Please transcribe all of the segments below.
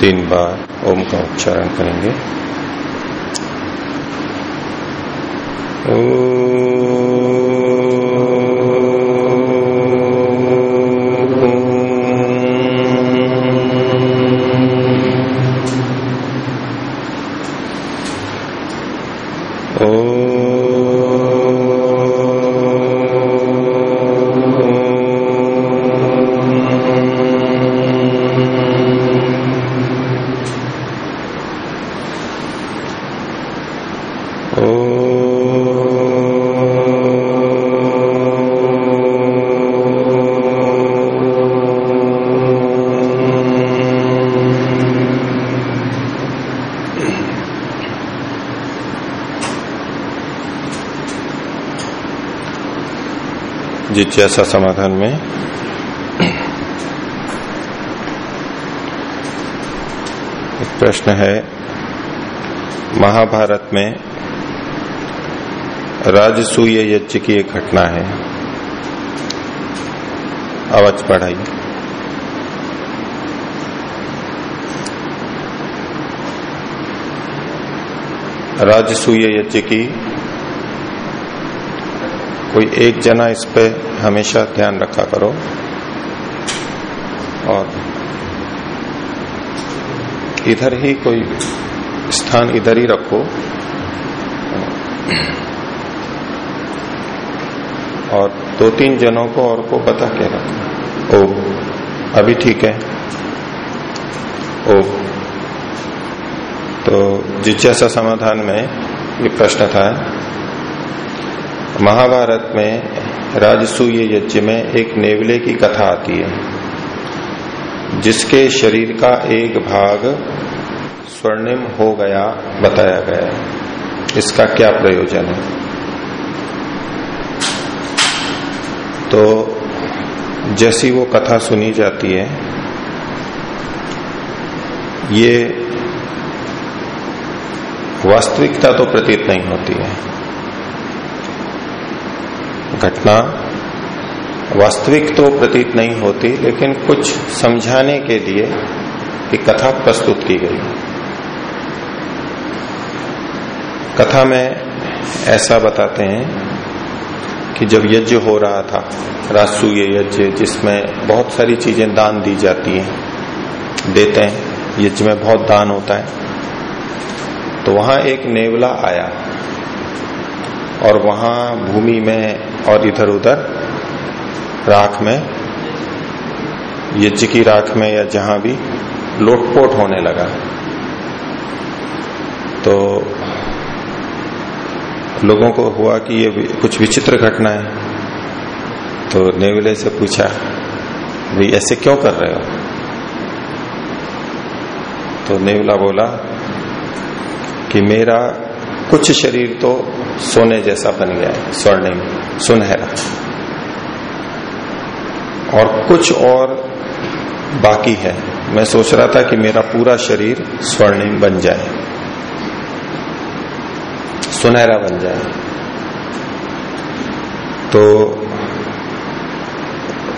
तीन बार ओम का उच्चारण करेंगे। जिज्ञासा समाधान में। एक प्रश्न है, महाभारत में राजसूय यज्ञ की एक घटना है। आवाज़ पढ़ाइए राजसूय यज्ञ की कोई एक जना इस पे हमेशा ध्यान रखा करो। और इधर ही कोई स्थान इधर ही रखो। और दो तीन जनों को और को बता के रखो। ओ अभी ठीक है। ओ तो जिज्ञासा समाधान में ये प्रश्न था। महाभारत में राजसूय यज्ञ में एक नेवले की कथा आती है, जिसके शरीर का एक भाग स्वर्णिम हो गया, बताया गया है। इसका क्या प्रयोजन है? तो जैसी वो कथा सुनी जाती है, ये वास्तविकता तो प्रतीत नहीं होती है। घटना वास्तविक तो प्रतीत नहीं होती, लेकिन कुछ समझाने के लिए एक कथा प्रस्तुत की गई। कथा में ऐसा बताते हैं कि जब यज्ञ हो रहा था, राजसूय यज्ञ, जिसमें बहुत सारी चीज़ें दान दी जाती हैं, देते हैं, यज्ञ में बहुत दान होता है तो वहाँ एक नेवला आया और वहाँ भूमि में और इधर उधर राख में यज्ञ की राख में या जहाँ भी लोटपोट होने लगा। तो लोगों को हुआ कि ये कुछ विचित्र घटना है तो नेवले से पूछा, भाई, ऐसे क्यों कर रहे हो? तो नेवला बोला कि, मेरा कुछ शरीर तो सोने जैसा बन गया है, स्वर्णिम। सुनहरा और कुछ और बाकी है। मैं सोच रहा था कि मेरा पूरा शरीर स्वर्णिम बन जाए। सुनहरा बन जाए। तो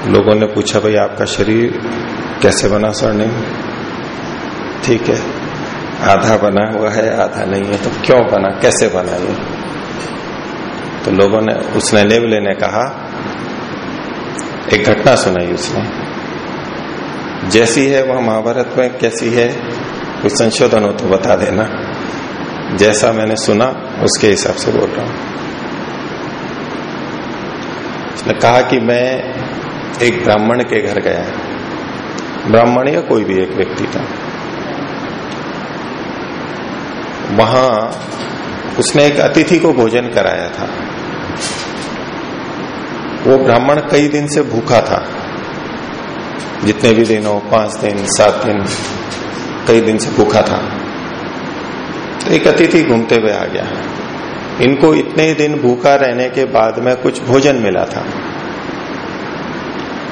लोगों ने पूछा, भाई, आपका शरीर कैसे बना स्वर्णिम? ठीक है, आधा बना हुआ है, आधा नहीं है तो क्यों बना, कैसे बना ये? तो लोगों ने, उसने नेवले ने कहा, एक घटना सुनाई उसने। जैसी है वह महाभारत में, कैसी है कोई संशोधन हो तो बता देना। जैसा मैंने सुना, उसके हिसाब से बोल रहा हूँ। उसने कहा कि मैं एक ब्राह्मण के घर गया ब्राह्मण या कोई भी एक व्यक्ति था। वहाँ उसने एक अतिथि को भोजन कराया था। वो ब्राह्मण कई दिन से भूखा था। जितने भी दिन हो, पाँच दिन, सात दिन, कई दिन से भूखा था। तो एक अतिथि घूमते हुए आ गया। इनको इतने दिन भूखा रहने के बाद में कुछ भोजन मिला था।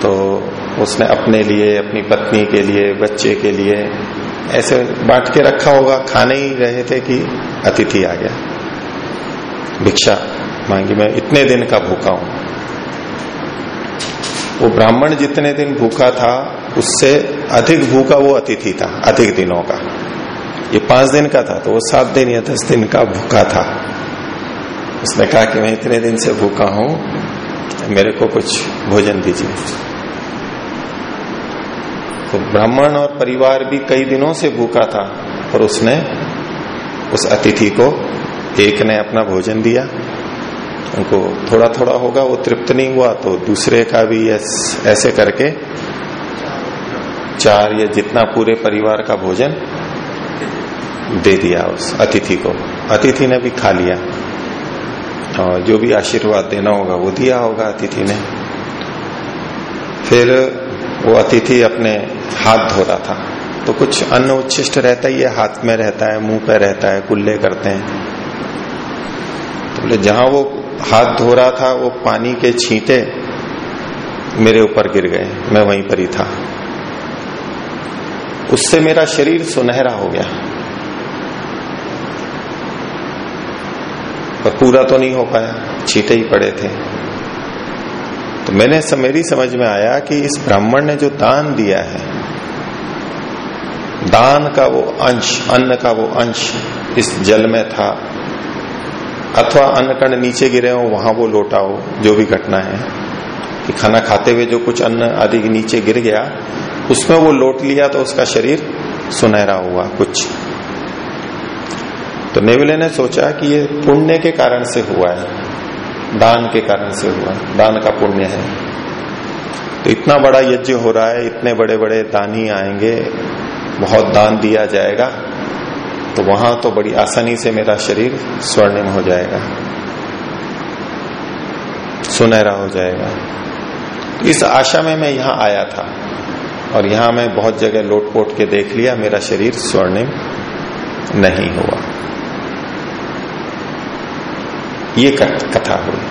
तो उसने अपने लिए, अपनी पत्नी के लिए, बच्चे के लिए ऐसे बांट के रखा होगा। खाने ही रहे थे कि अतिथि आ गया। भिक्षा। मांगी, मैं इतने दिन का भूखा हूँ। वो ब्राह्मण जितने दिन भूखा था, उससे अधिक भूखा वो अतिथि था, अधिक दिनों का। ये पाँच दिन का था तो वो सात दिन या दस दिन का भूखा था। उसने कहा कि, मैं इतने दिन से भूखा हूँ, मेरे को कुछ भोजन दीजिए। तो ब्राह्मण और परिवार भी कई दिनों से भूखा था और उसने उस अतिथि को एक ने अपना भोजन दिया। उनको थोड़ा थोड़ा होगा, वो तृप्त नहीं हुआ तो दूसरे का भी ऐसे करके चार या जितना पूरे परिवार का भोजन दे दिया उस अतिथि को। अतिथि ने भी खा लिया। और जो भी आशीर्वाद देना होगा, वो दिया होगा अतिथि ने। फिर वो अतिथि अपने हाथ धो रहा था। तो कुछ अन्न उच्छिष्ट रहता ही है, हाथ में रहता है, मुँह पे रहता है, कुल्ले करते हैं। तो बोले, जहाँ वो हाथ धो रहा था, वो पानी के छींटे मेरे ऊपर गिर गए, मैं वहीं पर ही था। उससे मेरा शरीर सुनहरा हो गया। पर पूरा तो नहीं हो पाया, छीटे ही पड़े थे। तो मैंने मेरी समझ में आया कि इस ब्राह्मण ने जो दान दिया है, दान का वो अंश, अन्न का वो अंश इस जल में था। अथवा अन्न कण नीचे गिरे हो, वहाँ वो लोटा हो, जो भी घटना है। कि खाना खाते हुए जो कुछ अन्न आदि नीचे गिर गया, उसमें वो लोट लिया तो उसका शरीर सुनहरा हुआ, कुछ। तो नेवले ने सोचा कि ये पुण्य के कारण से हुआ है। दान के कारण से हुआ दान का पुण्य है। तो इतना बड़ा यज्ञ हो रहा है, इतने बड़े बड़े दानी आएँगे, बहुत दान दिया जाएगा। तो वहाँ तो बड़ी आसानी से मेरा शरीर स्वर्णिम हो जाएगा। सुनहरा हो जाएगा। इस आशा में मैं यहाँ आया था और यहाँ मैं बहुत जगह लोटपोट के देख लिया, मेरा शरीर स्वर्णिम नहीं हुआ। ये कथा हुई।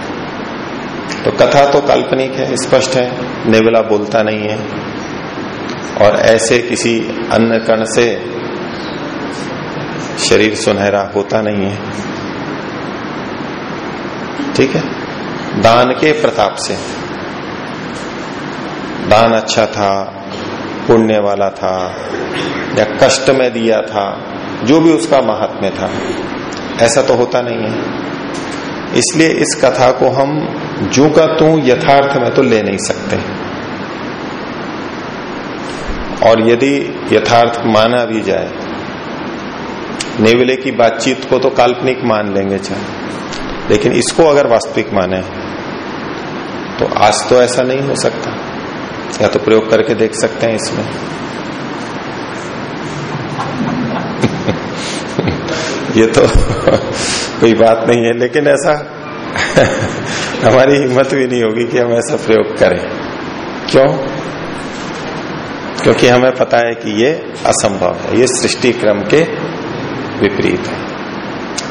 तो कथा तो काल्पनिक है, स्पष्ट है, नेवला बोलता नहीं है। और ऐसे किसी अन्य कण से शरीर सुनहरा होता नहीं है। ठीक है? दान के प्रताप से। दान अच्छा था, पुण्य वाला था, या कष्ट में दिया था, जो भी उसका महात्म्य था। ऐसा तो होता नहीं है। इसलिए इस कथा को हम जो का तू यथार्थ में तो ले नहीं सकते। और यदि यथार्थ माना भी जाए नेवले की बातचीत को तो काल्पनिक मान लेंगे, चाहे। लेकिन इसको अगर वास्तविक माने तो आज तो ऐसा नहीं हो सकता। या तो प्रयोग करके देख सकते हैं इसमें। ये तो कोई बात नहीं है, लेकिन ऐसा हमारी हिम्मत भी नहीं होगी कि हम ऐसा प्रयोग करें। क्यों? क्योंकि हमें पता है कि ये असंभव है। ये सृष्टि क्रम के विपरीत है।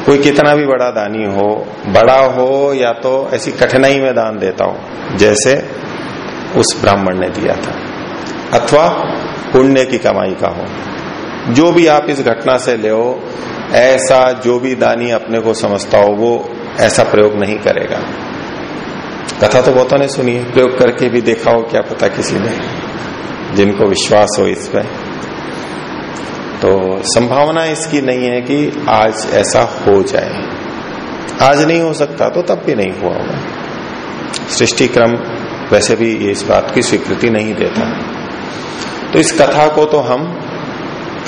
कोई कितना भी बड़ा दानी हो, बड़ा हो या तो ऐसी कठिनाई में दान देता हो, जैसे उस ब्राह्मण ने दिया था, अथवा पुण्य की कमाई का हो। जो भी आप इस घटना से ले ऐसा जो भी दानी अपने को समझता हो, वो ऐसा प्रयोग नहीं करेगा। कथा तो बहुतों ने सुनी है। प्रयोग करके भी देखा हो, क्या पता किसी ने, जिनको विश्वास हो इस पर तो संभावना इसकी नहीं है कि आज ऐसा हो जाए। आज नहीं हो सकता तो तब भी नहीं हुआ होगा। सृष्टि क्रम वैसे भी ये इस बात की स्वीकृति नहीं देता। तो इस कथा को तो हम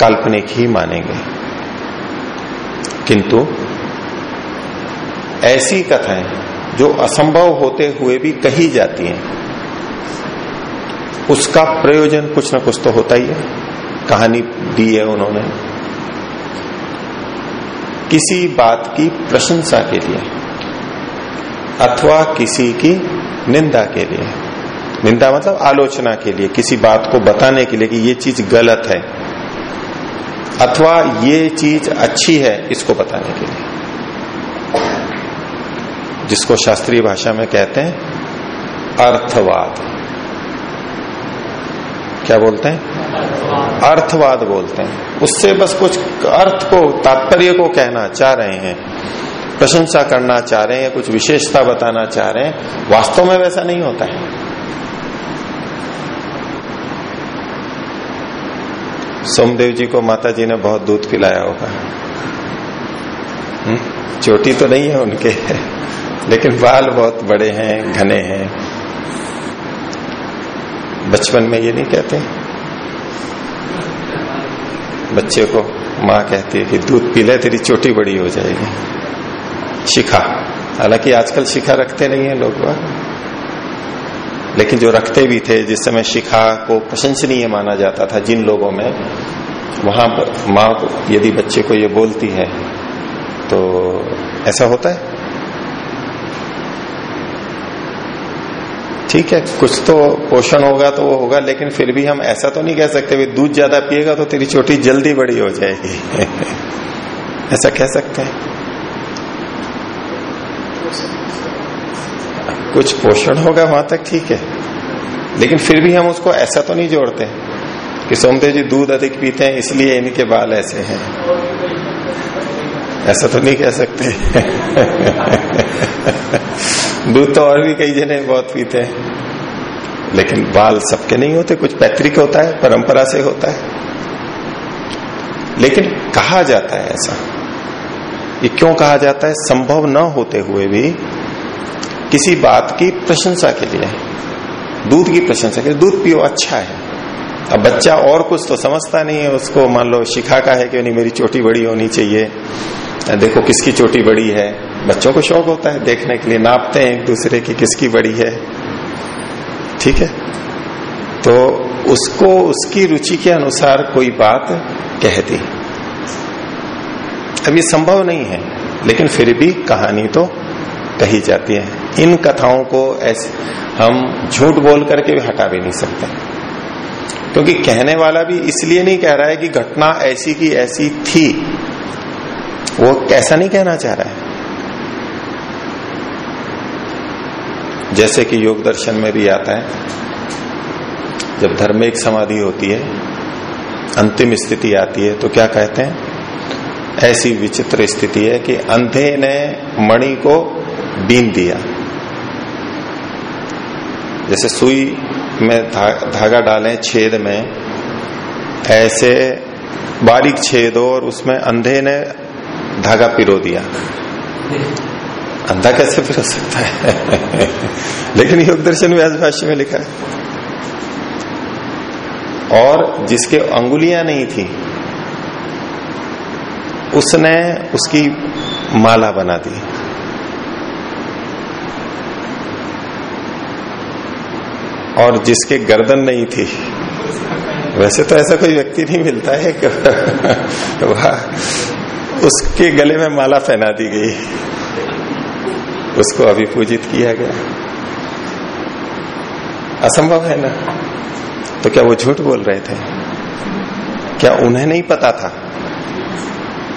काल्पनिक ही मानेंगे। किंतु ऐसी कथाएँ जो असंभव होते हुए भी कही जाती हैं, उसका प्रयोजन कुछ ना कुछ तो होता ही है। कहानी दी है उन्होंने। किसी बात की प्रशंसा के लिए, अथवा किसी की निंदा के लिए। निंदा मतलब आलोचना के लिए, किसी बात को बताने के लिए कि ये चीज़ गलत है, अथवा ये चीज़ अच्छी है इसको बताने के लिए। जिसको शास्त्रीय भाषा में कहते हैं, अर्थवाद। क्या बोलते हैं? अर्थवाद बोलते हैं। उससे बस कुछ अर्थ को, तात्पर्य को कहना चाह रहे हैं। प्रशंसा करना चाह रहे हैं कुछ विशेषता बताना चाह रहे हैं, वास्तव में वैसा नहीं होता है। सोमदेव जी को माता जी ने बहुत दूध पिलाया होगा। हम्म? चोटी तो नहीं है उनके, लेकिन बाल बहुत बड़े हैं, घने हैं। बचपन में ये नहीं कहते। हैं। बच्चे को माँ कहती है कि दूध पी ले, तेरी चोटी बड़ी हो जाएगी। शिखा। हालाँकि आजकल शिखा रखते नहीं है लोग लेकिन जो रखते भी थे, जिस समय शिखा को प्रशंसनीय माना जाता था जिन लोगों में, वहाँ माँ यदि बच्चे को ये बोलती है तो ऐसा होता है? ठीक है, कुछ तो पोषण होगा तो वो होगा, लेकिन फिर भी हम ऐसा तो नहीं कह सकते भी दूध ज़्यादा पिएगा तो तेरी चोटी जल्दी बड़ी हो जाएगी। ऐसा कह सकते हैं। कुछ पोषण होगा वहाँ तक ठीक है, लेकिन फिर भी हम उसको ऐसा तो नहीं जोड़ते कि सोमदेव जी दूध अधिक पीते हैं, इसलिए इनके बाल ऐसे हैं। ऐसा तो नहीं कह सकते। दूध तो और भी कई जने बहुत पीते हैं। लेकिन बाल सबके नहीं होते, कुछ पैतृक होता है, परंपरा से होता है। लेकिन कहा जाता है ऐसा। ये क्यों कहा जाता है? संभव न होते हुए भी किसी बात की प्रशंसा के लिए, दूध की प्रशंसा के लिए। दूध पियो अच्छा है। अब बच्चा और कुछ तो समझता नहीं है, उसको मान लो शिखा का है कि नहीं, मेरी चोटी बड़ी होनी चाहिए। देखो किसकी चोटी बड़ी है। बच्चों को शौक होता है देखने के लिए, नापते हैं एक दूसरे की किसकी बड़ी है। ठीक है? तो उसको, उसकी रुचि के अनुसार कोई बात कह दी। अब ये संभव नहीं है, लेकिन फिर भी कहानी तो कही जाती है। इन कथाओं को ऐसे, हम झूठ बोल करके भी हटा भी नहीं सकते। क्योंकि कहने वाला भी इसलिए नहीं कह रहा है कि घटना ऐसी की ऐसी थी। वो कैसा नहीं कहना चाह रहा है। जैसे कि योग दर्शन में भी आता है जब धर्मिक समाधि होती है अंतिम स्थिति आती है तो क्या कहते हैं? ऐसी विचित्र स्थिति है कि अंधे ने मणि को बीन दिया। जैसे सुई में धा, धागा डालें छेद में ऐसे बारीक छेद हो और उसमें अंधे ने धागा पिरो दिया। अंधा कैसे पिरो सकता है? लेकिन योग दर्शन व्यास भाष्य में लिखा है। और जिसके अंगुलियाँ नहीं थी उसने उसकी माला बना दी। और जिसके गर्दन नहीं थी वैसे तो ऐसा कोई व्यक्ति नहीं मिलता है कि उसके गले में माला पहना दी गई। उसको अभी पूजित किया गया। असंभव है ना? तो क्या वो झूठ बोल रहे थे? क्या उन्हें नहीं पता था?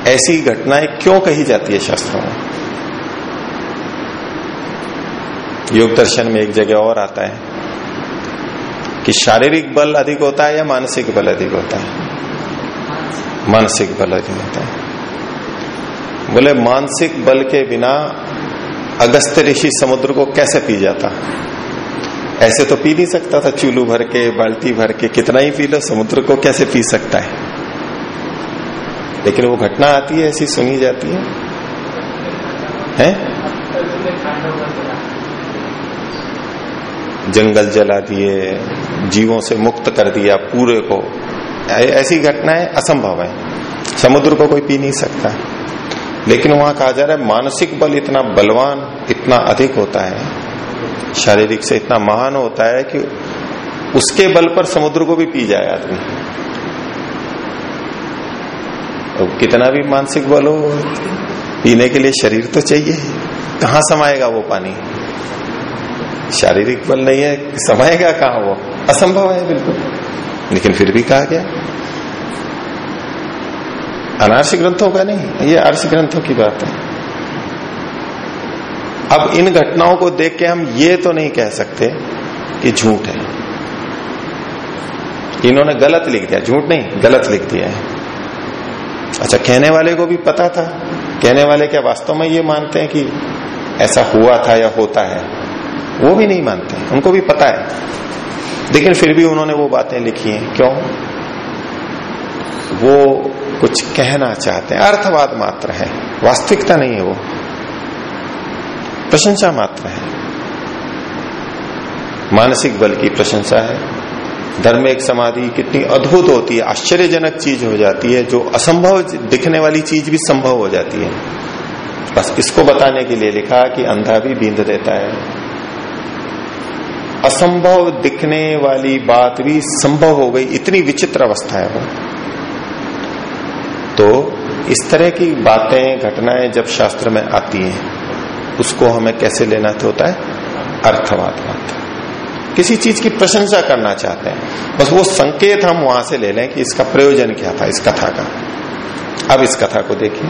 ऐसी घटनाएँ क्यों कही जाती है शास्त्रों में? योग दर्शन में एक जगह और आता है कि शारीरिक बल अधिक होता है या मानसिक बल अधिक होता है? मानसिक बल अधिक होता है। बोले, मानसिक बल के बिना अगस्त ऋषि समुद्र को कैसे पी जाता? ऐसे तो पी नहीं सकता था, चूलू भर के, बाल्टी भर के, कितना ही पी लो, समुद्र को कैसे पी सकता है? लेकिन वो घटना आती है, ऐसी सुनी जाती है। हैं? जंगल जला दिए, जीवों से मुक्त कर दिया पूरे को। ऐसी घटनाएँ असंभव है। समुद्र को कोई पी नहीं सकता। लेकिन वहाँ कहा जा रहा है, मानसिक बल इतना बलवान, इतना अधिक होता है, शारीरिक से इतना महान होता है कि उसके बल पर समुद्र को भी पी जाए आदमी। तो कितना भी मानसिक बल हो, पीने के लिए शरीर तो चाहिए। कहाँ समाएगा वो पानी? शारीरिक बल नहीं है, समाएगा कहा वो? असंभव है बिल्कुल। लेकिन फिर भी कहा गया अनार्ष ग्रंथों का नहीं, ये आर्ष ग्रंथों की बात है। अब इन घटनाओं को देख के हम ये तो नहीं कह सकते कि झूठ है। इन्होंने गलत लिख दिया, झूठ नहीं, गलत लिख दिया है। अच्छा कहने वाले को भी पता था। कहने वाले क्या वास्तव में ये मानते हैं कि ऐसा हुआ था या होता है? वो भी नहीं मानते, उनको भी पता है। लेकिन फिर भी उन्होंने वो बातें लिखी हैं, क्यों? वो कुछ कहना चाहते हैं। अर्थवाद मात्र है। वास्तविकता नहीं है वो। प्रशंसा मात्र है। मानसिक बल की प्रशंसा है। धर्म एक समाधि कितनी अद्भुत होती है। आश्चर्यजनक चीज़ हो जाती है। जो असंभव दिखने वाली चीज़ भी संभव हो जाती है। बस इसको बताने के लिए लिखा कि अंधा भी बींद देता है। असंभव दिखने वाली बात भी संभव हो गई। इतनी विचित्र अवस्था है वो। तो इस तरह की बातें, घटनाएँ जब शास्त्र में आती हैं, उसको हमें कैसे लेना होता है? अर्थवाद मात्र किसी चीज़ की प्रशंसा करना चाहते हैं, बस वो संकेत हम वहाँ से ले लें कि इसका प्रयोजन क्या था, इस कथा का। अब इस कथा को देखिए।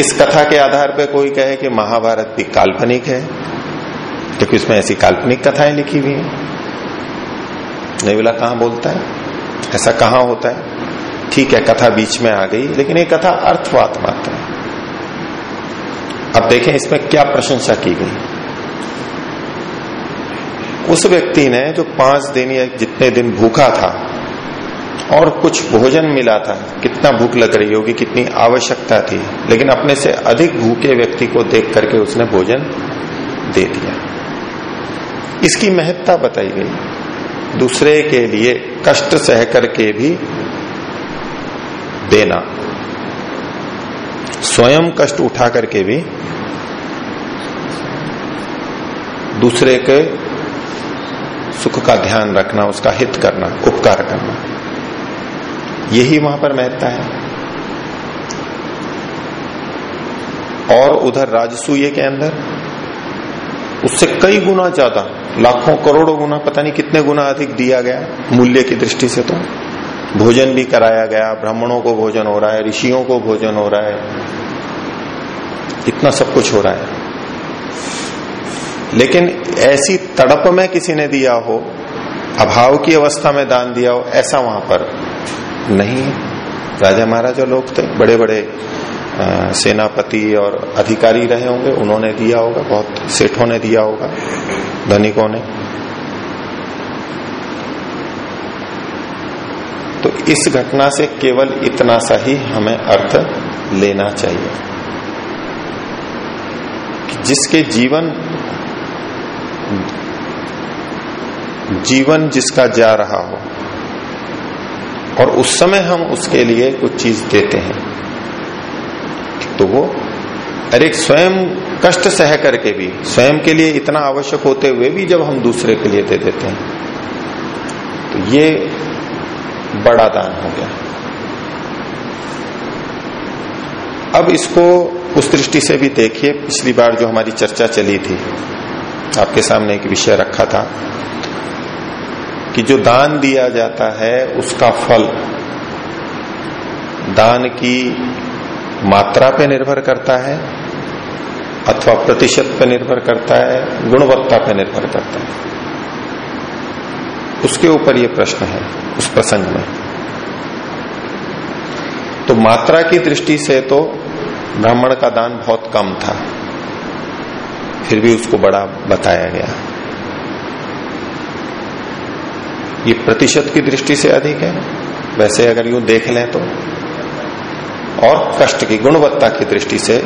इस कथा के आधार पर कोई कहे कि महाभारत भी काल्पनिक है, क्योंकि उसमें ऐसी काल्पनिक कथाएँ लिखी हुई है। नहीं बोला कहाँ बोलता है? ऐसा कहाँ होता है? ठीक है, कथा बीच में आ गई, लेकिन ये कथा अर्थवात मात्र है। अब देखें इसमें क्या प्रशंसा की गई। उस व्यक्ति ने जो पाँच दिन या जितने दिन भूखा था और कुछ भोजन मिला था, कितना भूख लग रही होगी, कितनी आवश्यकता थी, लेकिन अपने से अधिक भूखे व्यक्ति को देख करके उसने भोजन दे दिया। इसकी महत्ता बताई गई। दूसरे के लिए कष्ट सह करके भी देना। स्वयं कष्ट उठा करके भी दूसरे के सुख का ध्यान रखना, उसका हित करना, उपकार करना। यही वहाँ पर महत्ता है। और उधर राजसूय के अंदर उससे कई गुना ज़्यादा, लाखों करोड़ों गुना, पता नहीं कितने गुना अधिक दिया गया मूल्य की दृष्टि से तो। भोजन भी कराया गया, ब्राह्मणों को भोजन हो रहा है, ऋषियों को भोजन हो रहा है। इतना सब कुछ हो रहा है। लेकिन ऐसी तड़प में किसी ने दिया हो, अभाव की अवस्था में दान दिया हो, ऐसा वहाँ पर नहीं है। राजा महाराजा लोग थे बड़े बड़े सेनापति और अधिकारी रहे होंगे, उन्होंने दिया होगा, बहुत सेठों ने दिया होगा, धनिकों ने। तो इस घटना से केवल इतना सा ही हमें अर्थ लेना चाहिए। कि जिसके जीवन जीवन जिसका जा रहा हो, और उस समय हम उसके लिए कुछ चीज़ देते हैं। तो वो अरे स्वयं कष्ट सह करके भी, स्वयं के लिए इतना आवश्यक होते हुए भी जब हम दूसरे के लिए दे देते हैं तो ये बड़ा दान हो गया। अब इसको उस दृष्टि से भी देखिए, पिछली बार जो हमारी चर्चा चली थी, आपके सामने एक विषय रखा था कि जो दान दिया जाता है, उसका फल, दान की मात्रा पे निर्भर करता है, अथवा प्रतिशत पे निर्भर करता है, गुणवत्ता पे निर्भर करता है। उसके ऊपर ये प्रश्न है, उस प्रसंग में। तो मात्रा की दृष्टि से तो ब्राह्मण का दान बहुत कम था, फिर भी उसको बड़ा बताया गया। ये प्रतिशत की दृष्टि से अधिक है, वैसे अगर यूँ देख लें तो। और कष्ट की गुणवत्ता की दृष्टि से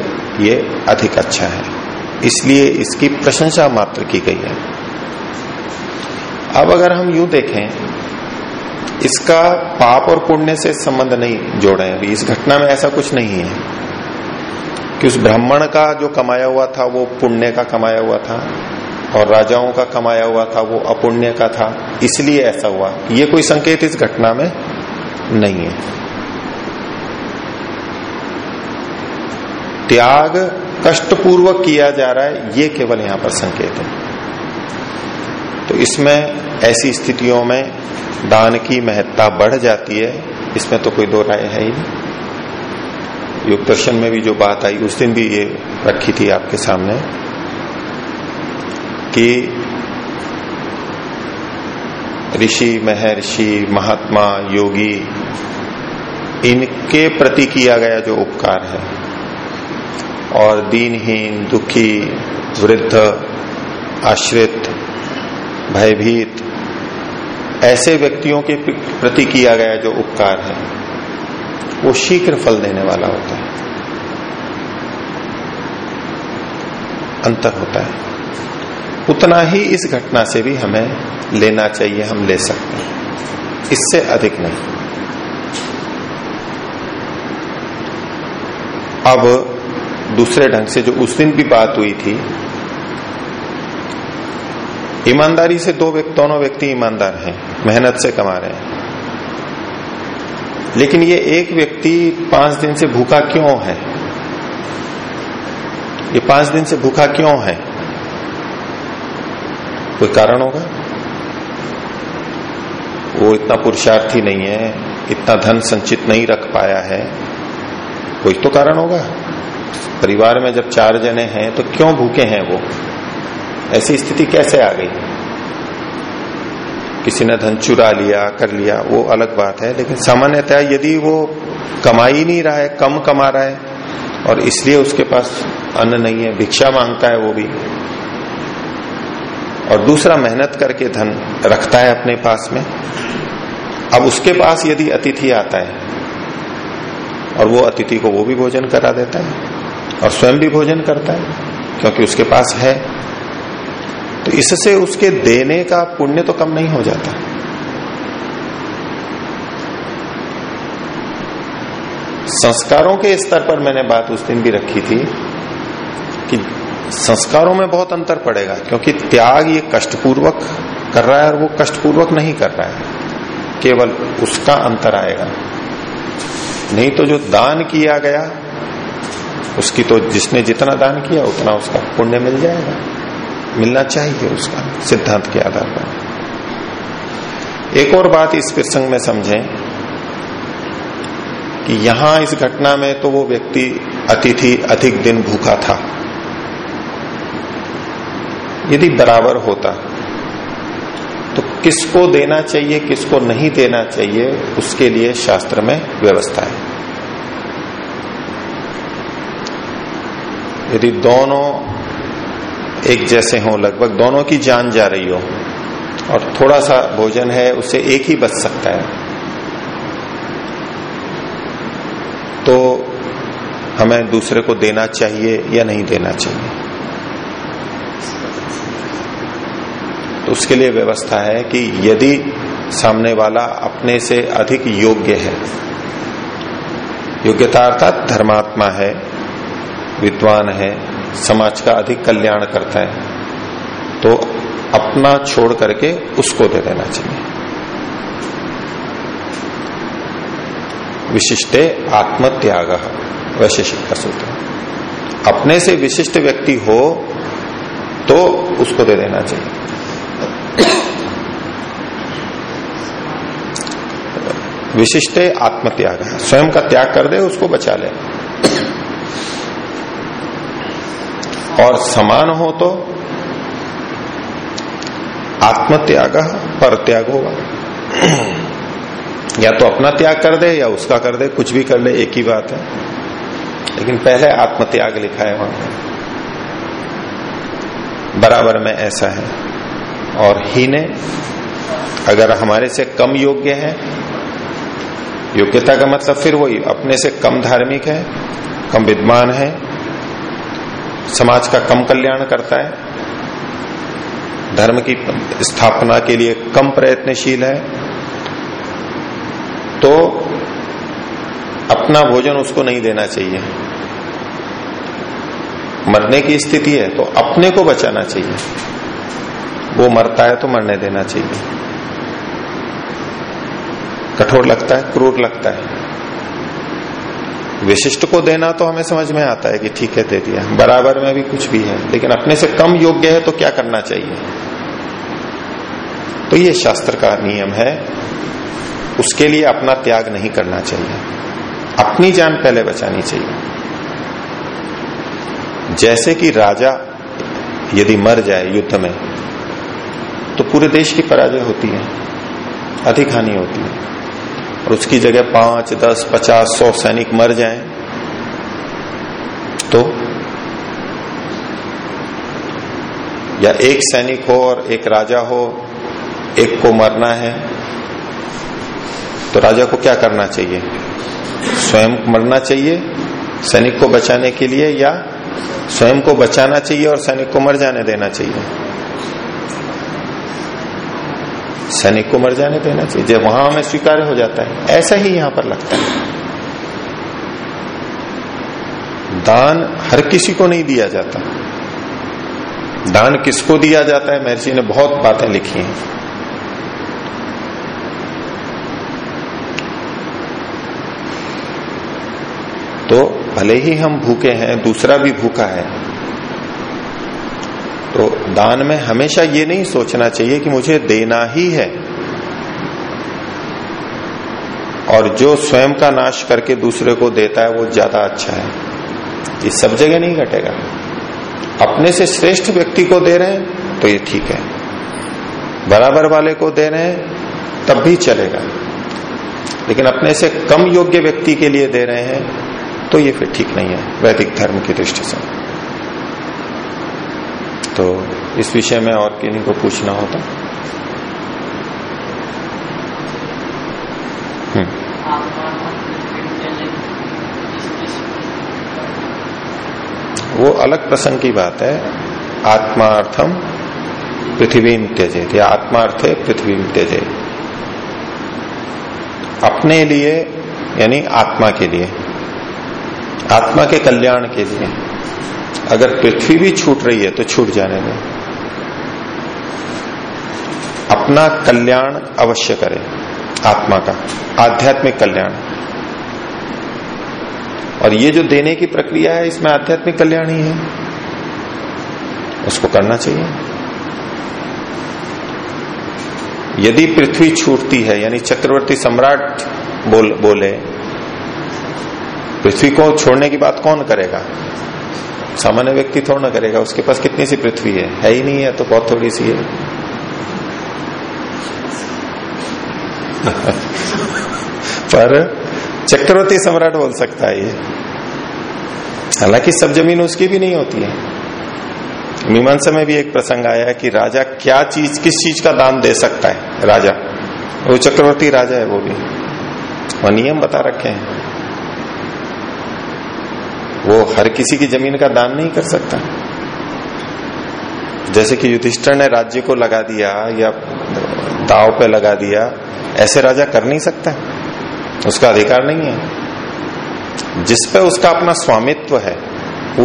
ये अधिक अच्छा है। इसलिए इसकी प्रशंसा मात्र की गई है। अब अगर हम यूँ देखें, इसका पाप और पुण्य से संबंध नहीं जोड़े अभी इस घटना में ऐसा कुछ नहीं है कि उस ब्राह्मण का जो कमाया हुआ था, वो पुण्य का कमाया हुआ था और राजाओं का कमाया हुआ था, वो अपुण्य का था। इसलिए ऐसा हुआ ये कोई संकेत इस घटना में नहीं है। त्याग कष्टपूर्वक किया जा रहा है, ये केवल यहाँ पर संकेत है। तो इसमें ऐसी स्थितियों में दान की महत्ता बढ़ जाती है, इसमें तो कोई दो राय है ही नहीं। योग दर्शन में भी जो बात आई, उस दिन भी ये रखी थी आपके सामने कि ऋषि, महर्षि, महात्मा, योगी, इनके प्रति किया गया जो उपकार है और दीनहीन, दुखी, वृद्ध, आश्रित, भयभीत, ऐसे व्यक्तियों के प्रति किया गया जो उपकार है, वो शीघ्र फल देने वाला होता है। अंतर होता है। उतना ही इस घटना से भी हमें लेना चाहिए, हम ले सकते हैं। इससे अधिक नहीं। अब दूसरे ढंग से जो उस दिन भी बात हुई थी, ईमानदारी से दो व्यक्ति, दोनों व्यक्ति ईमानदार हैं, मेहनत से कमा रहे हैं। लेकिन ये एक व्यक्ति पाँच दिन से भूखा क्यों है? ये पाँच दिन से भूखा क्यों है? कोई कारण होगा? वो इतना पुरुषार्थी नहीं है, इतना धन संचित नहीं रख पाया है, कोई तो कारण होगा? परिवार में जब चार जने हैं तो क्यों भूखे हैं वो? ऐसी स्थिति कैसे आ गई? किसी ने धन चुरा लिया, कर लिया, वो अलग बात है, लेकिन सामान्यतः यदि वो कमा ही नहीं रहा है, कम कमा रहा है, और इसलिए उसके पास अन्न नहीं है, भिक्षा माँगता है वो भी, और दूसरा मेहनत करके धन रखता है अपने पास में, अब उसके पास यदि अतिथि आता है, और वो अतिथि को वो भी भोजन करा देता है और स्वयं भी भोजन करता है, क्योंकि उसके पास है। तो इससे उसके देने का पुण्य तो कम नहीं हो जाता। संस्कारों के स्तर पर मैंने बात उस दिन भी रखी थी कि संस्कारों में बहुत अंतर पड़ेगा, क्योंकि त्याग ये कष्टपूर्वक कर रहा है और वो कष्टपूर्वक नहीं कर रहा है। केवल उसका अंतर आएगा। नहीं तो जो दान किया गया उसकी तो जिसने जितना दान किया, उतना उसका पुण्य मिल जाएगा। मिलना चाहिए उसका, सिद्धांत के आधार पर। एक और बात इस प्रसंग में समझें कि यहाँ इस घटना में तो वो व्यक्ति अतिथि अधिक दिन भूखा था। यदि बराबर होता तो किसको देना चाहिए, किसको नहीं देना चाहिए, उसके लिए शास्त्र में व्यवस्था है। यदि दोनों एक जैसे हो, लगभग दोनों की जान जा रही हो, और थोड़ा सा भोजन है, उससे एक ही बच सकता है तो हमें दूसरे को देना चाहिए या नहीं देना चाहिए? तो उसके लिए व्यवस्था है कि यदि सामने वाला अपने से अधिक योग्य है, योग्यता अर्थात धर्मात्मा है विद्वान है, समाज का अधिक कल्याण करता है तो अपना छोड़ करके उसको दे देना चाहिए। विशिष्टे आत्मत्याग वैशेषिक का सूत्र। अपने से विशिष्ट व्यक्ति हो तो उसको दे देना चाहिए। विशिष्टे आत्मत्याग, स्वयं का त्याग कर दे, उसको बचा ले। और समान हो तो आत्मत्याग पर त्याग होगा या तो अपना त्याग कर दे या उसका कर दे, कुछ भी कर ले, एक ही बात है। लेकिन पहले आत्मत्याग लिखा है वहाँ बराबर में ऐसा है। और हीने अगर हमारे से कम योग्य है, योग्यता का मतलब फिर वही, अपने से कम धार्मिक है, कम विद्वान है समाज का कम कल्याण करता है। धर्म की स्थापना के लिए कम प्रयत्नशील है। तो अपना भोजन उसको नहीं देना चाहिए। मरने की स्थिति है तो अपने को बचाना चाहिए। वो मरता है तो मरने देना चाहिए। कठोर लगता है, क्रूर लगता है। विशिष्ट को देना तो हमें समझ में आता है कि ठीक है दे दिया। बराबर में भी कुछ भी है, लेकिन अपने से कम योग्य है तो क्या करना चाहिए? तो ये शास्त्र का नियम है, उसके लिए अपना त्याग नहीं करना चाहिए। अपनी जान पहले बचानी चाहिए। जैसे कि राजा यदि मर जाए युद्ध में तो पूरे देश की पराजय होती है, अधिक हानि होती है। और उसकी जगह पाँच, दस, पचास, सौ सैनिक मर जाएँ तो या एक सैनिक हो और एक राजा हो, एक को मरना है तो राजा को क्या करना चाहिए? स्वयं मरना चाहिए, सैनिक को बचाने के लिए या स्वयं को बचाना चाहिए और सैनिक को मर जाने देना चाहिए? सैनिक को मर जाने देना चाहिए। जब वहाँ हमें स्वीकार हो जाता है, ऐसा ही यहाँ पर लगता है। दान हर किसी को नहीं दिया जाता। दान किसको दिया जाता है? महर्षि ने बहुत बातें लिखी हैं। तो भले ही हम भूखे हैं, दूसरा भी भूखा है तो दान में हमेशा ये नहीं सोचना चाहिए कि मुझे देना ही है। और जो स्वयं का नाश करके दूसरे को देता है, वो ज़्यादा अच्छा है। ये सब जगह नहीं घटेगा। अपने से श्रेष्ठ व्यक्ति को दे रहे हैं तो ये ठीक है। बराबर वाले को दे रहे हैं, तब भी चलेगा। लेकिन अपने से कम योग्य व्यक्ति के लिए दे रहे हैं तो ये फिर ठीक नहीं है, वैदिक धर्म की दृष्टि से। तो इस विषय में और किन्हीं को पूछना होता हम्म। वो अलग प्रसंग की बात है। आत्मार्थम पृथ्वी त्यजे या आत्मार्थ पृथ्वी त्यजे अपने लिए, यानी आत्मा के लिए। आत्मा के कल्याण के लिए। अगर पृथ्वी भी छूट रही है तो छूट जाने दें। अपना कल्याण अवश्य करें, आत्मा का, आध्यात्मिक कल्याण। और ये जो देने की प्रक्रिया है, इसमें आध्यात्मिक कल्याण ही है। उसको करना चाहिए। यदि पृथ्वी छूटती है, यानी चक्रवर्ती सम्राट बोल, बोले, पृथ्वी को छोड़ने की बात कौन करेगा? सामान्य व्यक्ति थोड़ा ना करेगा। उसके पास कितनी सी पृथ्वी है? है ही नहीं है तो बहुत थोड़ी सी है। पर चक्रवर्ती सम्राट बोल सकता है ये। हालाँकि सब ज़मीन उसकी भी नहीं होती है। मीमांसा में भी एक प्रसंग आया कि राजा क्या चीज़, किस चीज़ का दान दे सकता है? राजा। वो चक्रवर्ती राजा है वो भी। वह नियम बता रखे हैं। वो हर किसी की ज़मीन का दान नहीं कर सकता। जैसे कि युधिष्ठर ने राज्य को लगा दिया या दाव पे लगा दिया, ऐसे राजा कर नहीं सकता। उसका अधिकार नहीं है। जिस पे उसका अपना स्वामित्व है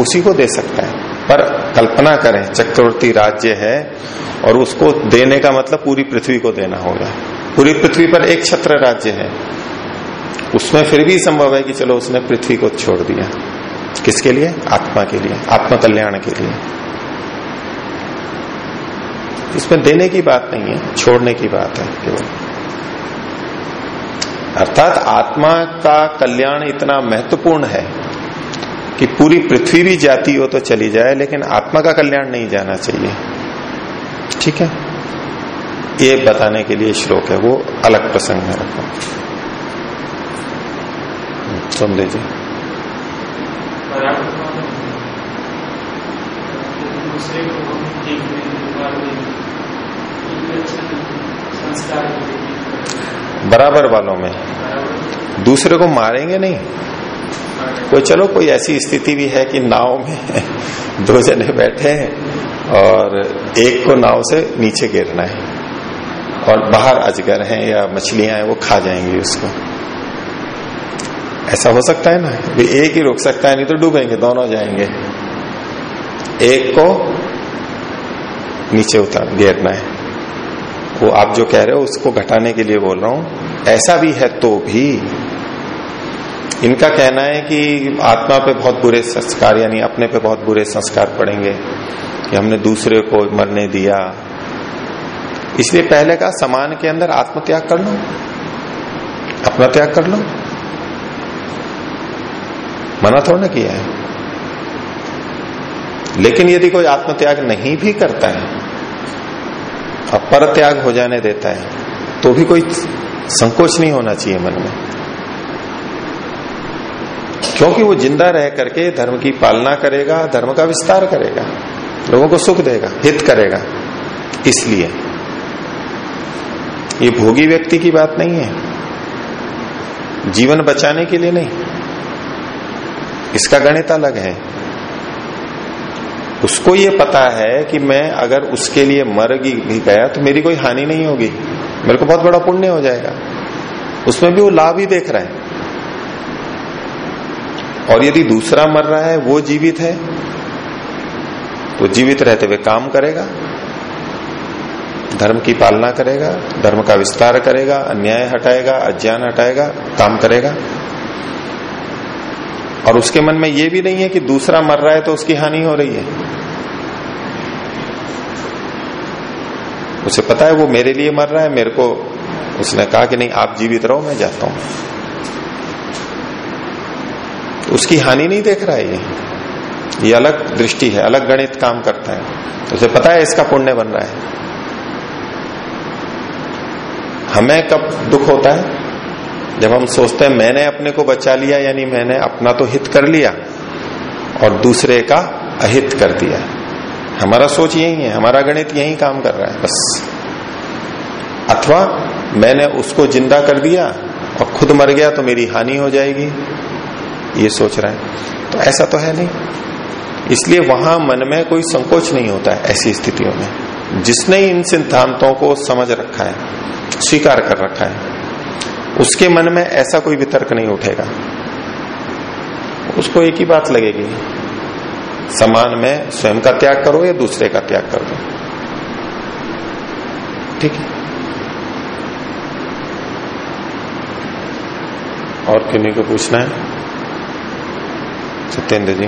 उसी को दे सकता है। पर कल्पना करें, चक्रवर्ती राज्य है और उसको देने का मतलब पूरी पृथ्वी को देना होगा। पूरी पृथ्वी पर एक छत्र राज्य है। उसमें फिर भी संभव है कि चलो उसने पृथ्वी को छोड़ दिया। किसके लिए? आत्मा के लिए आत्म कल्याण के लिए। इसमें देने की बात नहीं है, छोड़ने की बात है केवल। अर्थात आत्मा का कल्याण इतना महत्वपूर्ण है कि पूरी पृथ्वी भी जाती हो तो चली जाए, लेकिन आत्मा का कल्याण नहीं जाना चाहिए। ठीक है? ये बताने के लिए श्लोक है, वो अलग प्रसंग में रखो। सुन लीजिए संस्कार बराबर वालों में। दूसरे को मारेंगे नहीं। कोई चलो, कोई ऐसी स्थिति भी है कि नाव में दो जने बैठे हैं और एक को नाव से नीचे गिरना है और बाहर अजगर हैं या मछलियाँ हैं, वो खा जाएँगी उसको। ऐसा हो सकता है ना? भी एक ही रोक सकता है, नहीं तो डूबेंगे, दोनों जाएँगे। एक को नीचे उतार गिरना है। वो आप जो कह रहे हो, उसको घटाने के लिए बोल रहा हूँ। ऐसा भी है तो भी। इनका कहना है कि आत्मा पे बहुत बुरे संस्कार, यानी अपने पे बहुत बुरे संस्कार पड़ेंगे, कि हमने दूसरे को मरने दिया। इसलिए पहले का समान के अंदर आत्मत्याग कर लो। अपना त्याग कर लो। मना थोड़ा किया है। लेकिन यदि कोई आत्मत्याग नहीं भी करता है और पर त्याग हो जाने देता है तो भी कोई संकोच नहीं होना चाहिए मन में। क्योंकि वो ज़िंदा रह करके धर्म की पालना करेगा, धर्म का विस्तार करेगा, लोगों को सुख देगा, हित करेगा, इसलिए। ये भोगी व्यक्ति की बात नहीं है। जीवन बचाने के लिए नहीं। इसका गणित अलग है। उसको ये पता है कि मैं अगर उसके लिए मर भी गया तो मेरी कोई हानि नहीं होगी। मेरे को बहुत बड़ा पुण्य हो जाएगा। उसमें भी वो लाभ ही देख रहा है। और यदि दूसरा मर रहा है, वो जीवित है तो जीवित रहते हुए काम करेगा, धर्म की पालना करेगा, धर्म का विस्तार करेगा, अन्याय हटाएगा, अज्ञान हटाएगा, काम करेगा। और उसके मन में ये भी नहीं है कि दूसरा मर रहा है तो उसकी हानि हो रही है। उसे पता है वो मेरे लिए मर रहा है, मेरे को उसने कहा कि नहीं, आप जीवित रहो, मैं जाता हूँ। उसकी हानि नहीं देख रहा है ये। ये अलग दृष्टि है, अलग गणित काम करता है। तो उसे पता है इसका पुण्य बन रहा है। हमें कब दुख होता है? जब हम सोचते हैं, मैंने अपने को बचा लिया, यानी मैंने अपना तो हित कर लिया, और दूसरे का अहित कर दिया। हमारा सोच यही है, हमारा गणित यही काम कर रहा है, बस। अथवा मैंने उसको ज़िंदा कर दिया, और खुद मर गया तो मेरी हानि हो जाएगी। ये सोच रहा है। तो ऐसा तो है नहीं। इसलिए वहाँ मन में कोई संकोच नहीं होता है ऐसी स्थितियों में। जिसने इन सिद्धांतों को समझ रखा है, स्वीकार कर रखा है। उसके मन में ऐसा कोई वितर्क नहीं उठेगा। उसको एक ही बात लगेगी। समान में स्वयं का त्याग करो या दूसरे का त्याग कर दो। ठीक है? और किन्हीं को पूछना है? सत्येंद्र जी।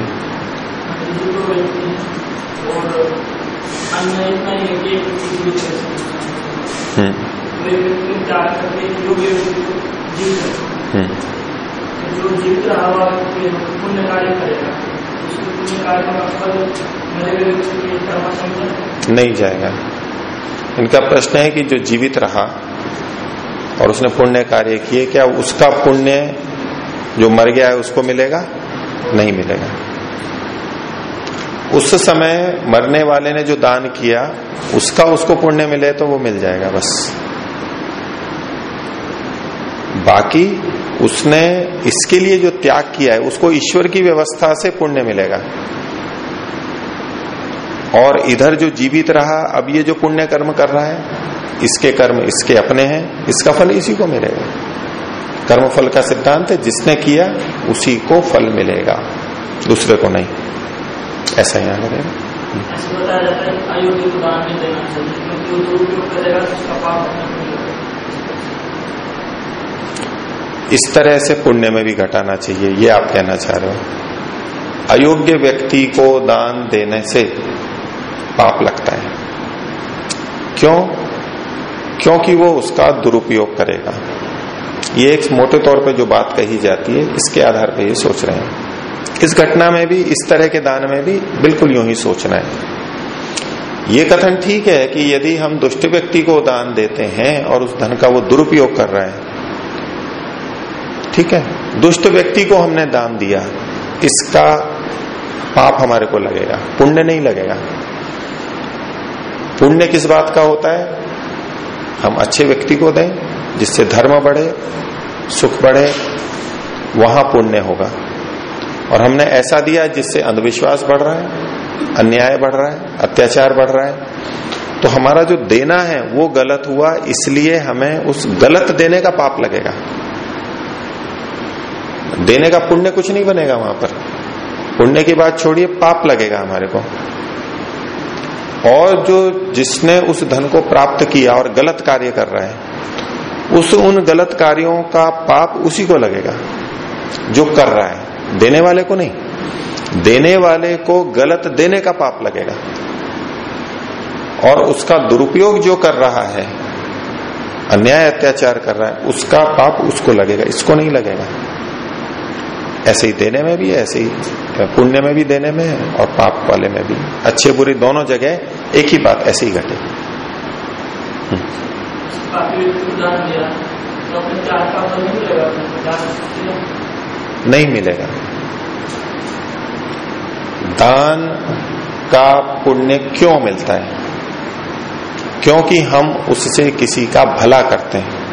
हम्म। जो जीवित रहा हुआ पुण्य कार्य करेगा। पुण्य कार्य नहीं जाएगा। इनका प्रश्न है कि जो जीवित रहा और उसने पुण्य कार्य किए क्या उसका पुण्य जो मर गया है उसको मिलेगा? नहीं मिलेगा। उस समय मरने वाले ने जो दान किया उसका उसको पुण्य मिले तो वो मिल जाएगा बस। बाकी उसने इसके लिए जो त्याग किया है, उसको ईश्वर की व्यवस्था से पुण्य मिलेगा। और इधर जो जीवित रहा, अब ये जो पुण्य कर्म कर रहा है, इसके कर्म इसके अपने हैं, इसका फल इसी को मिलेगा। कर्म फल का सिद्धांत है, जिसने किया, उसी को फल मिलेगा, दूसरे को नहीं। ऐसा यहाँ लगेगा इस तरह से पुण्य में भी घटाना चाहिए, ये आप कहना चाह रहे हो। अयोग्य व्यक्ति को दान देने से पाप लगता है। क्यों? क्योंकि वो उसका दुरुपयोग करेगा। ये एक मोटे तौर पे जो बात कही जाती है, इसके आधार पे ये सोच रहे हैं। इस घटना में भी, इस तरह के दान में भी बिल्कुल यूँ ही सोचना है। ये कथन ठीक है कि यदि हम दुष्ट व्यक्ति को दान देते हैं और उस धन का वो दुरुपयोग कर रहा है ठीक है? दुष्ट व्यक्ति को हमने दान दिया। इसका पाप हमारे को लगेगा। पुण्य नहीं लगेगा। पुण्य किस बात का होता है? हम अच्छे व्यक्ति को दें, जिससे धर्म बढ़े, सुख बढ़े, वहाँ पुण्य होगा। और हमने ऐसा दिया जिससे अंधविश्वास बढ़ रहा है, अन्याय बढ़ रहा है, अत्याचार बढ़ रहा है। तो हमारा जो देना है, वो गलत हुआ, इसलिए हमें उस गलत देने का पाप लगेगा। देने का पुण्य कुछ नहीं बनेगा वहाँ पर। पुण्य की बात छोड़िए, पाप लगेगा हमारे को। और जो जिसने उस धन को प्राप्त किया और गलत कार्य कर रहा है, उस उन गलत कार्यों का पाप उसी को लगेगा, जो कर रहा है। देने वाले को नहीं। देने वाले को गलत देने का पाप लगेगा। और उसका दुरुपयोग जो कर रहा है, अन्याय अत्याचार कर रहा है, उसका पाप उसको लगेगा, इसको नहीं लगेगा। ऐसे ही देने में भी है ऐसे ही पुण्य में भी देने में और पाप वाले में भी। अच्छे बुरी दोनों जगह एक ही बात ऐसे ही घटे। नहीं मिलेगा। दान का पुण्य क्यों मिलता है? क्योंकि हम उससे किसी का भला करते हैं।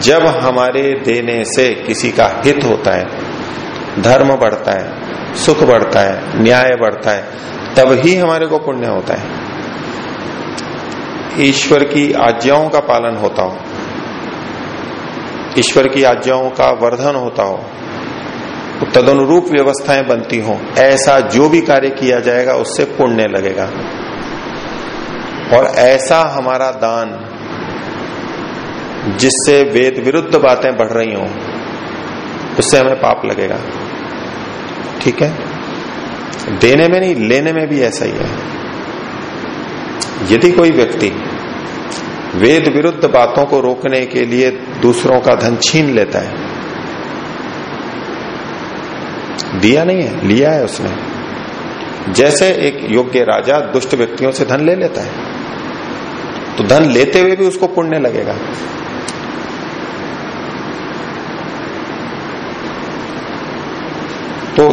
जब हमारे देने से किसी का हित होता है धर्म बढ़ता है, सुख बढ़ता है, न्याय बढ़ता है, तब ही हमारे को पुण्य होता है। ईश्वर की आज्ञाओं का पालन होता हो, ईश्वर की आज्ञाओं का वर्धन होता हो तो तदनुरूप व्यवस्थाएँ बनती हो, ऐसा जो भी कार्य किया जाएगा उससे पुण्य लगेगा। और ऐसा हमारा दान, जिससे वेद विरुद्ध बातें बढ़ रही हो, उससे हमें पाप लगेगा। ठीक है? देने में नहीं, लेने में भी ऐसा ही है। यदि कोई व्यक्ति वेद विरुद्ध बातों को रोकने के लिए दूसरों का धन छीन लेता है, दिया नहीं है, लिया है उसने। जैसे एक योग्य राजा दुष्ट व्यक्तियों से धन ले लेता है तो धन लेते हुए भी उसको पुण्य लगेगा। तो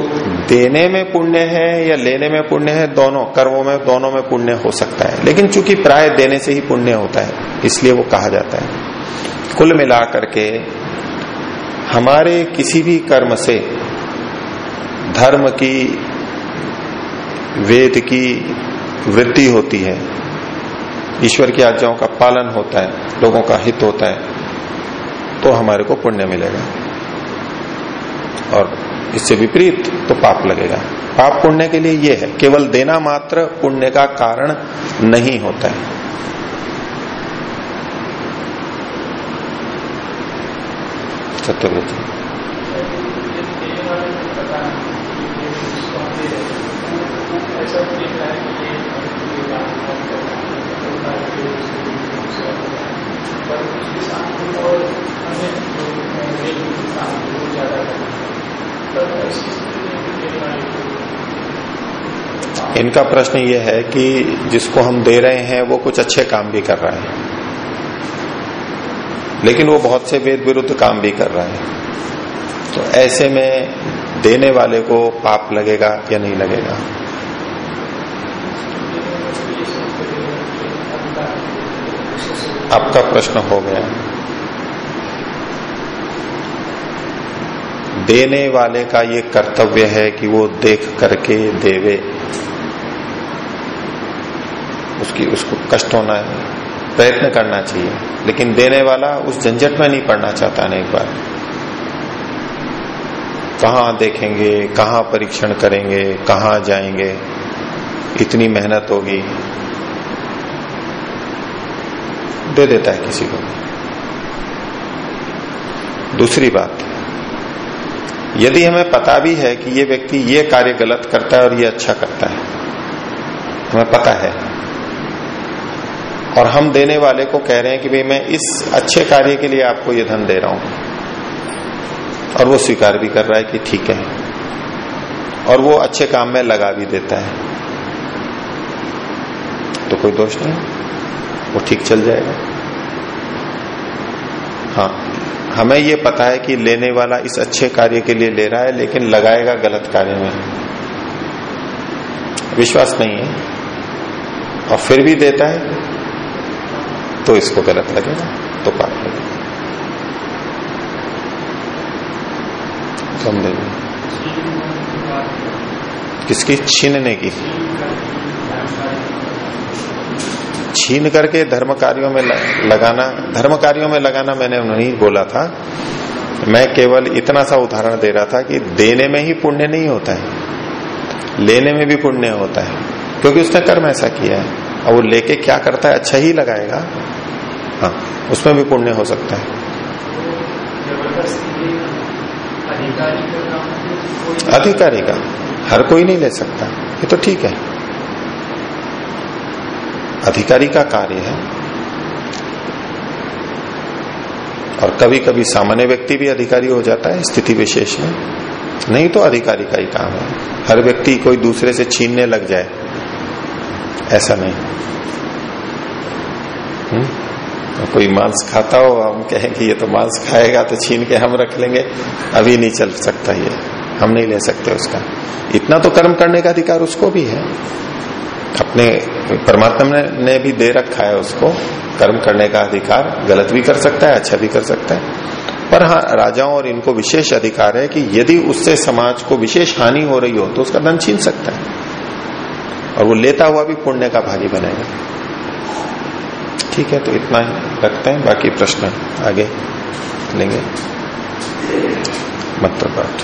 देने में पुण्य है या लेने में पुण्य है, दोनों, कर्मों में, दोनों में पुण्य हो सकता है। लेकिन चूँकि प्राय देने से ही पुण्य होता है, इसलिए वो कहा जाता है। कुल मिलाकर के हमारे किसी भी कर्म से, धर्म की, वेद की वृद्धि होती है। ईश्वर की आज्ञाओं का पालन होता है, लोगों का हित होता है तो हमारे को पुण्य मिलेगा। और इससे विपरीत तो पाप लगेगा। पाप पुण्य के लिए यह है, केवल देना मात्र पुण्य का कारण नहीं होता है। सत्यव्रत। इनका प्रश्न ये है कि जिसको हम दे रहे हैं, वो कुछ अच्छे काम भी कर रहा है। लेकिन वो बहुत से वेद विरुद्ध काम भी कर रहा है। तो ऐसे में देने वाले को पाप लगेगा या नहीं लगेगा? आपका प्रश्न हो गया। देने वाले का ये कर्तव्य है कि वो देख करके देवे। उसकी, उसको कष्ट होना है, प्रयत्न करना चाहिए। लेकिन देने वाला उस झंझट में नहीं पड़ना चाहता ना एक बार। कहा देखेंगे, कहा परीक्षण करेंगे, कहा जाएँगे? इतनी मेहनत होगी। दे देता है किसी को। दूसरी बात यदि हमें पता भी है कि ये व्यक्ति ये कार्य गलत करता है और ये अच्छा करता है, हमें पता है। और हम देने वाले को कह रहे हैं कि भाई मैं इस अच्छे कार्य के लिए आपको ये धन दे रहा हूँ। और वो स्वीकार भी कर रहा है कि ठीक है। और वो अच्छे काम में लगा भी देता है। तो कोई दोष नहीं। वो ठीक चल जाएगा। हाँ। हमें ये पता है कि लेने वाला इस अच्छे कार्य के लिए ले रहा है, लेकिन लगाएगा गलत कार्य में। विश्वास नहीं है। और फिर भी देता है तो इसको गलत लगेगा तो पाप लगेगा समझे किसकी? छीनने की। छीन करके धर्म कार्यों में लगाना धर्म कार्यों में लगाना मैंने नहीं बोला था। मैं केवल इतना सा उदाहरण दे रहा था कि देने में ही पुण्य नहीं होता है लेने में भी पुण्य होता है क्योंकि उसने कर्म ऐसा किया है। और वो लेके क्या करता है? अच्छा ही लगाएगा। हाँ उसमें भी पुण्य हो सकता है। अधिकारी का हर कोई नहीं ले सकता। ये तो ठीक है। अधिकारी का कार्य है। और कभी कभी सामान्य व्यक्ति भी अधिकारी हो जाता है, स्थिति विशेष में नहीं तो अधिकारी का ही काम है। हर व्यक्ति कोई दूसरे से छीनने लग जाए। ऐसा नहीं। हुँ? हम्म? कोई मांस खाता हो, हम कहें कि ये तो मांस खाएगा तो छीन के हम रख लेंगे। अभी नहीं चल सकता ये। हम नहीं ले सकते उसका। इतना तो कर्म करने का अधिकार उसको भी है। अपने परमात्मा ने, भी दे रखा है उसको। कर्म करने का अधिकार गलत भी कर सकता है अच्छा भी कर सकता है। पर हाँ राजाओं और इनको विशेष अधिकार है कि यदि उससे समाज को विशेष हानि हो रही हो तो उसका धन छीन सकता है। और वो लेता हुआ भी पुण्य का भागी बनेगा। ठीक है तो इतना ही रखते हैं। बाकी प्रश्न आगे लेंगे। पाठ